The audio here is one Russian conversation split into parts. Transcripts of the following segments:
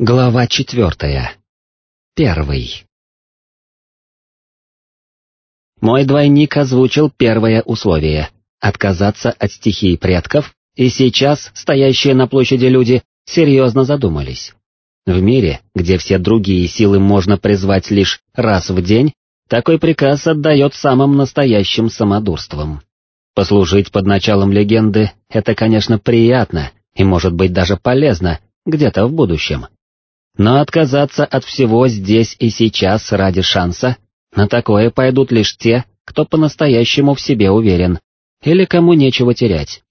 Глава четвертая. Первый. Мой двойник озвучил первое условие — отказаться от стихий предков, и сейчас стоящие на площади люди серьезно задумались. В мире, где все другие силы можно призвать лишь раз в день, такой приказ отдает самым настоящим самодурством. Послужить под началом легенды — это, конечно, приятно и может быть даже полезно где-то в будущем. Но отказаться от всего здесь и сейчас ради шанса, на такое пойдут лишь те, кто по-настоящему в себе уверен, или кому нечего терять.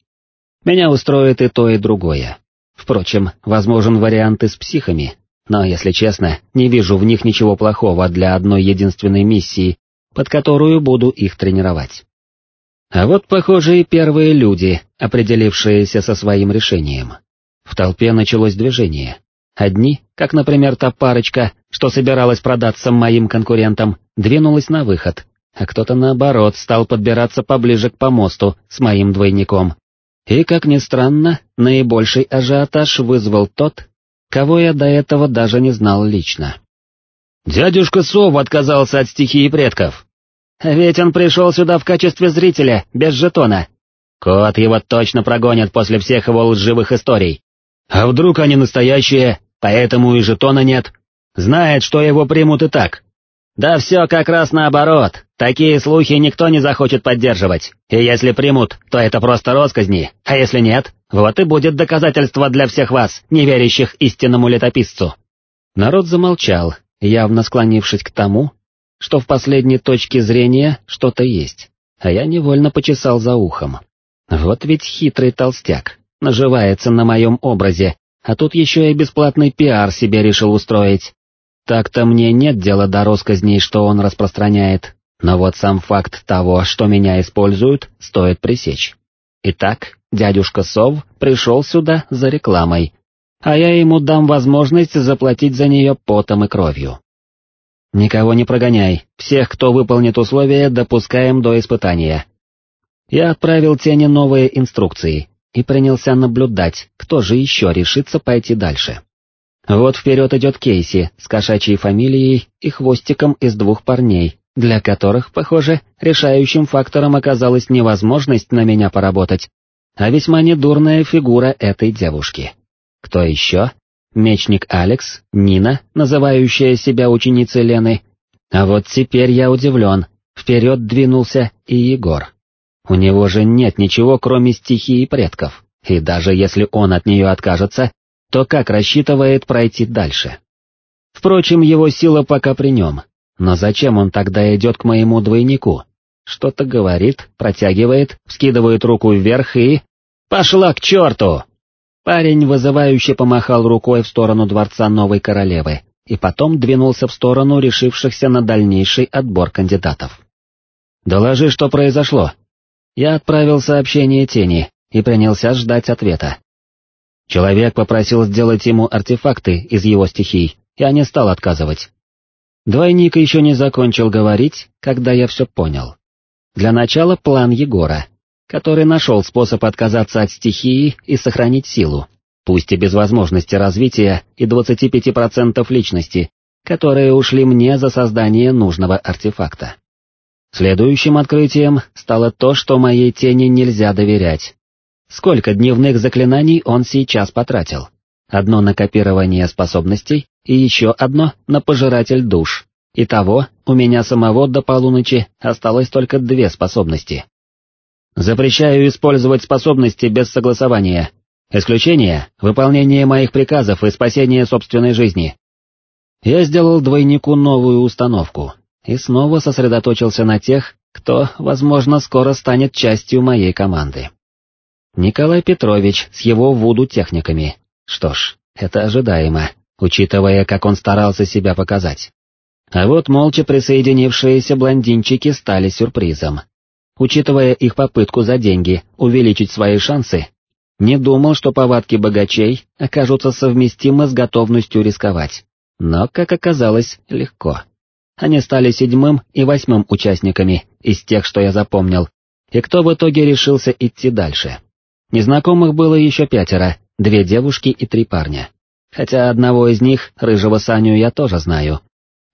Меня устроит и то, и другое. Впрочем, возможен вариант и с психами, но, если честно, не вижу в них ничего плохого для одной единственной миссии, под которую буду их тренировать. А вот, похоже, и первые люди, определившиеся со своим решением. В толпе началось движение, Одни, как, например, та парочка, что собиралась продаться моим конкурентам, двинулась на выход, а кто-то, наоборот, стал подбираться поближе к помосту с моим двойником. И, как ни странно, наибольший ажиотаж вызвал тот, кого я до этого даже не знал лично. «Дядюшка Сов отказался от стихии предков!» «Ведь он пришел сюда в качестве зрителя, без жетона. Кот его точно прогонит после всех его лживых историй. А вдруг они настоящие?» Поэтому и жетона нет. Знает, что его примут и так. Да все как раз наоборот, такие слухи никто не захочет поддерживать, и если примут, то это просто росказни, а если нет, вот и будет доказательство для всех вас, не верящих истинному летописцу. Народ замолчал, явно склонившись к тому, что в последней точке зрения что-то есть, а я невольно почесал за ухом. Вот ведь хитрый толстяк, наживается на моем образе а тут еще и бесплатный пиар себе решил устроить. Так-то мне нет дела до росказней, что он распространяет, но вот сам факт того, что меня используют, стоит пресечь. Итак, дядюшка Сов пришел сюда за рекламой, а я ему дам возможность заплатить за нее потом и кровью. Никого не прогоняй, всех, кто выполнит условия, допускаем до испытания. Я отправил тени новые инструкции, и принялся наблюдать, кто же еще решится пойти дальше. Вот вперед идет Кейси с кошачьей фамилией и хвостиком из двух парней, для которых, похоже, решающим фактором оказалась невозможность на меня поработать, а весьма недурная фигура этой девушки. Кто еще? Мечник Алекс, Нина, называющая себя ученицей Лены. А вот теперь я удивлен, вперед двинулся и Егор. У него же нет ничего, кроме стихии предков, и даже если он от нее откажется, то как рассчитывает пройти дальше? Впрочем, его сила пока при нем, но зачем он тогда идет к моему двойнику? Что-то говорит, протягивает, вскидывает руку вверх и... «Пошла к черту!» Парень вызывающе помахал рукой в сторону дворца новой королевы и потом двинулся в сторону решившихся на дальнейший отбор кандидатов. «Доложи, что произошло», я отправил сообщение тени и принялся ждать ответа. Человек попросил сделать ему артефакты из его стихий, я не стал отказывать. Двойник еще не закончил говорить, когда я все понял. Для начала план Егора, который нашел способ отказаться от стихии и сохранить силу, пусть и без возможности развития и 25% личности, которые ушли мне за создание нужного артефакта. Следующим открытием стало то, что моей тени нельзя доверять. Сколько дневных заклинаний он сейчас потратил? Одно на копирование способностей и еще одно на пожиратель душ. Итого, у меня самого до полуночи осталось только две способности. Запрещаю использовать способности без согласования. Исключение — выполнение моих приказов и спасение собственной жизни. Я сделал двойнику новую установку, и снова сосредоточился на тех, кто, возможно, скоро станет частью моей команды. Николай Петрович с его вуду-техниками. Что ж, это ожидаемо, учитывая, как он старался себя показать. А вот молча присоединившиеся блондинчики стали сюрпризом. Учитывая их попытку за деньги увеличить свои шансы, не думал, что повадки богачей окажутся совместимы с готовностью рисковать. Но, как оказалось, легко. Они стали седьмым и восьмым участниками из тех, что я запомнил, и кто в итоге решился идти дальше. Незнакомых было еще пятеро, две девушки и три парня. хотя одного из них, рыжего Саню, я тоже знаю.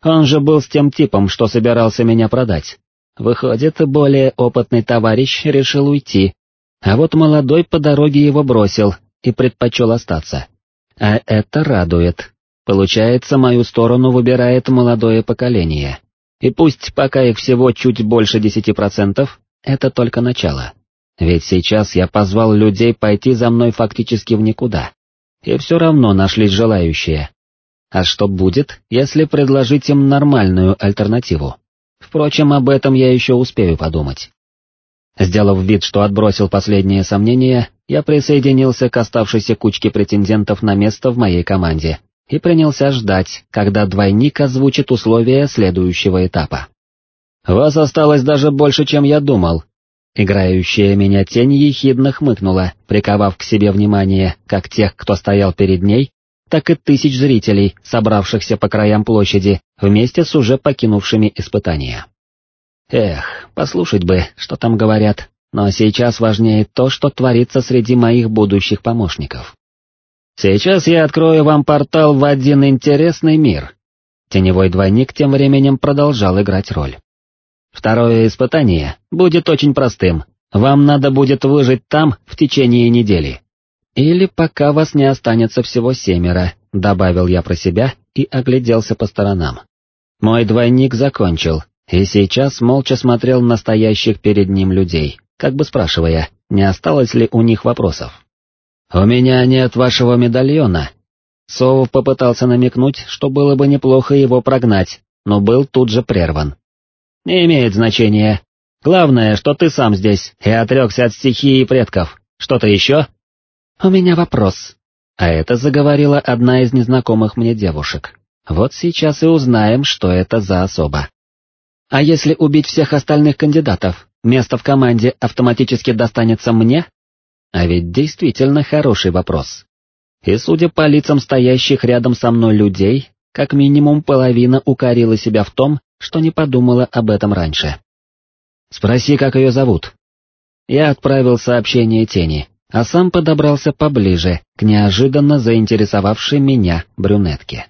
Он же был с тем типом, что собирался меня продать. Выходит, более опытный товарищ решил уйти, а вот молодой по дороге его бросил и предпочел остаться. А это радует. Получается, мою сторону выбирает молодое поколение. И пусть пока их всего чуть больше десяти процентов, это только начало. Ведь сейчас я позвал людей пойти за мной фактически в никуда. И все равно нашлись желающие. А что будет, если предложить им нормальную альтернативу? Впрочем, об этом я еще успею подумать. Сделав вид, что отбросил последние сомнения, я присоединился к оставшейся кучке претендентов на место в моей команде и принялся ждать, когда двойник озвучит условия следующего этапа. «Вас осталось даже больше, чем я думал». Играющая меня тень ехидно хмыкнула, приковав к себе внимание как тех, кто стоял перед ней, так и тысяч зрителей, собравшихся по краям площади, вместе с уже покинувшими испытания. Эх, послушать бы, что там говорят, но сейчас важнее то, что творится среди моих будущих помощников. Сейчас я открою вам портал в один интересный мир. Теневой двойник тем временем продолжал играть роль. Второе испытание будет очень простым, вам надо будет выжить там в течение недели. Или пока вас не останется всего семеро, добавил я про себя и огляделся по сторонам. Мой двойник закончил, и сейчас молча смотрел на стоящих перед ним людей, как бы спрашивая, не осталось ли у них вопросов. «У меня нет вашего медальона». Совов попытался намекнуть, что было бы неплохо его прогнать, но был тут же прерван. «Не имеет значения. Главное, что ты сам здесь и отрекся от стихии предков. Что-то еще?» «У меня вопрос». А это заговорила одна из незнакомых мне девушек. Вот сейчас и узнаем, что это за особа. А если убить всех остальных кандидатов, место в команде автоматически достанется мне? А ведь действительно хороший вопрос. И судя по лицам стоящих рядом со мной людей, как минимум половина укорила себя в том, что не подумала об этом раньше. «Спроси, как ее зовут». Я отправил сообщение тени, а сам подобрался поближе к неожиданно заинтересовавшей меня брюнетке.